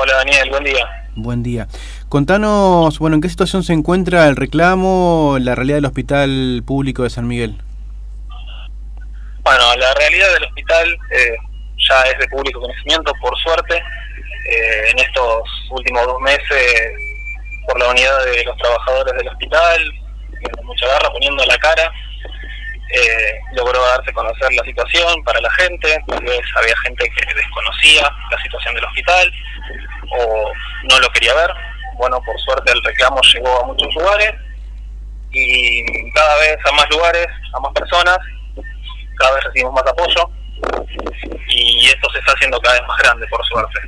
Hola Daniel, buen día. Buen día. Contanos, bueno, ¿en qué situación se encuentra el reclamo, la realidad del Hospital Público de San Miguel? Bueno, la realidad del hospital eh, ya es de público conocimiento, por suerte. Eh, en estos últimos dos meses, por la unidad de los trabajadores del hospital, con mucha garra, poniendo la cara, eh, logró darse a conocer la situación para la gente. Tal vez había gente que desconocía la situación del hospital o no lo quería ver. Bueno, por suerte el reclamo llegó a muchos lugares y cada vez a más lugares, a más personas, cada vez recibimos más apoyo y esto se está haciendo cada vez más grande, por suerte.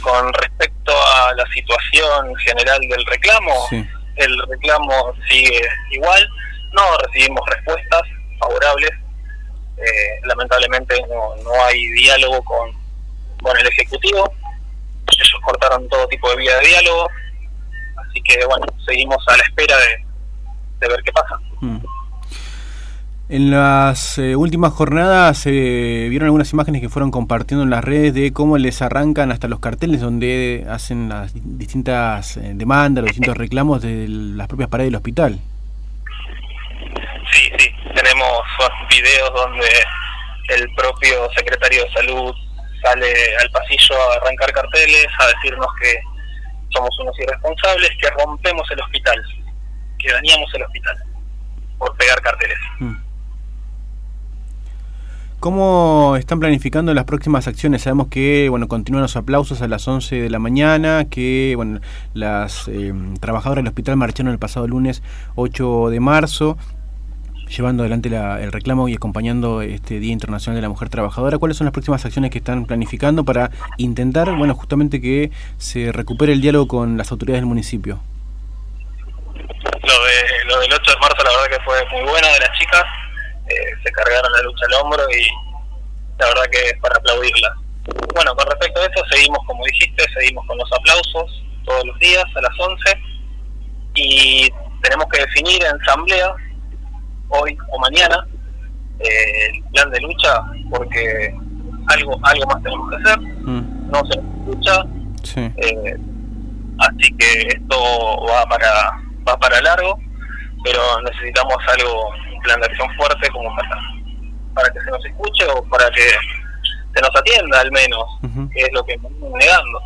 Con respecto a la situación general del reclamo, el reclamo sigue igual, no recibimos respuestas favorables, eh, lamentablemente no, no hay diálogo con, con el Ejecutivo, ellos cortaron todo tipo de vía de diálogo, así que bueno, seguimos a la espera de, de ver qué pasa. Mm. En las eh, últimas jornadas se vieron algunas imágenes que fueron compartiendo en las redes de cómo les arrancan hasta los carteles donde hacen las distintas eh, demandas, los distintos reclamos de las propias paredes del hospital. Sí, sí, tenemos videos donde el propio secretario de salud sale al pasillo a arrancar carteles, a decirnos que somos unos irresponsables, que rompemos el hospital, que dañamos el hospital por pegar carteles. Mm. ¿Cómo están planificando las próximas acciones? Sabemos que bueno continúan los aplausos a las 11 de la mañana, que bueno las eh, trabajadoras del hospital marcharon el pasado lunes 8 de marzo llevando adelante el reclamo y acompañando este Día Internacional de la Mujer Trabajadora. ¿Cuáles son las próximas acciones que están planificando para intentar, bueno, justamente que se recupere el diálogo con las autoridades del municipio? Lo, de, lo del 8 de marzo, la verdad que fue muy buena de las chicas, eh, se cargaron la lucha al hombro y la verdad que es para aplaudirlas. Bueno, con respecto a eso, seguimos, como dijiste, seguimos con los aplausos todos los días a las 11 y tenemos que definir en asamblea hoy o mañana eh, el plan de lucha porque algo algo más tenemos que hacer. Mm. no se escucha eh, así que esto va para va para largo pero necesitamos algo un plan de acción fuerte como para para que se nos escuche o para que se nos atienda al menos que es lo que estamos negando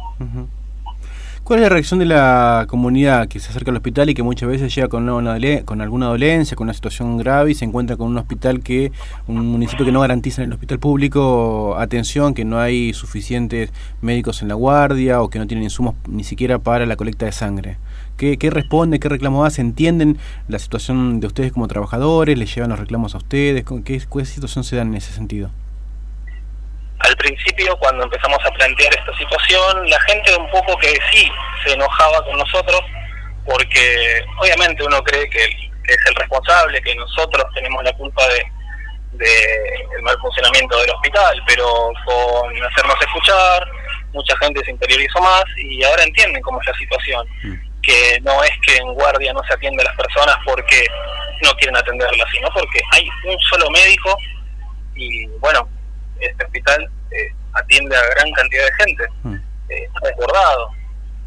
¿Cuál es la reacción de la comunidad que se acerca al hospital y que muchas veces llega con, una, con alguna dolencia, con una situación grave y se encuentra con un hospital que, un municipio que no garantiza en el hospital público atención, que no hay suficientes médicos en la guardia o que no tienen insumos ni siquiera para la colecta de sangre? ¿Qué, qué responde, qué reclamo hace? ¿Entienden la situación de ustedes como trabajadores? ¿Les llevan los reclamos a ustedes? ¿Qué, qué situación se da en ese sentido? Principio, cuando empezamos a plantear esta situación, la gente un poco que sí se enojaba con nosotros, porque obviamente uno cree que, es el responsable, que nosotros tenemos la culpa de, el mal funcionamiento del hospital, pero con hacernos escuchar, mucha gente se interiorizó más y ahora entienden cómo es la situación. Mm. Que no es que en guardia no se atiende a las personas porque no quieren atenderlas, sino porque hay un solo médico y bueno, este hospital eh, atiende a gran cantidad de gente, mm. eh, está desbordado.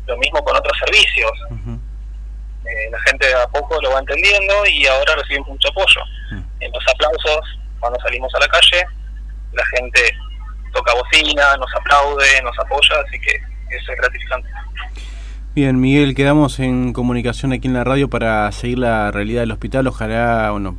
Lo mismo con otros servicios. Eh, la gente a poco lo va entendiendo y ahora recibe mucho apoyo. Mm. En los aplausos, cuando salimos a la calle, la gente toca bocina, nos aplaude, nos apoya, así que eso es gratificante. Bien, Miguel, quedamos en comunicación aquí en la radio para seguir la realidad del hospital. Ojalá, bueno,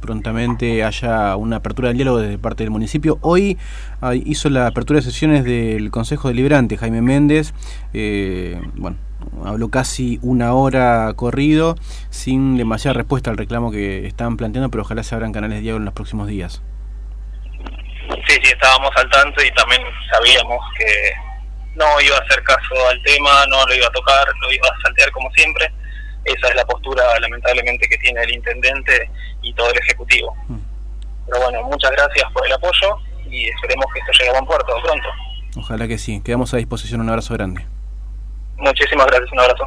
prontamente haya una apertura del diálogo desde parte del municipio. Hoy ah, hizo la apertura de sesiones del Consejo Deliberante Jaime Méndez. Eh, bueno, habló casi una hora corrido sin demasiada respuesta al reclamo que están planteando, pero ojalá se abran canales de diálogo en los próximos días. Sí, sí, estábamos al tanto y también sabíamos que no iba a hacer caso al tema, no lo iba a tocar, lo iba a saltear como siempre esa es la postura lamentablemente que tiene el intendente y todo el ejecutivo. Mm. Pero bueno, muchas gracias por el apoyo y esperemos que esto llegue a buen puerto pronto. Ojalá que sí. Quedamos a disposición. Un abrazo grande. Muchísimas gracias. Un abrazo.